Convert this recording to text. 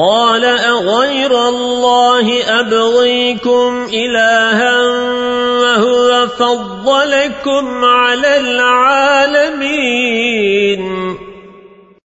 قال أغير الله أبغيكم إلها وهو فضلكم على العالم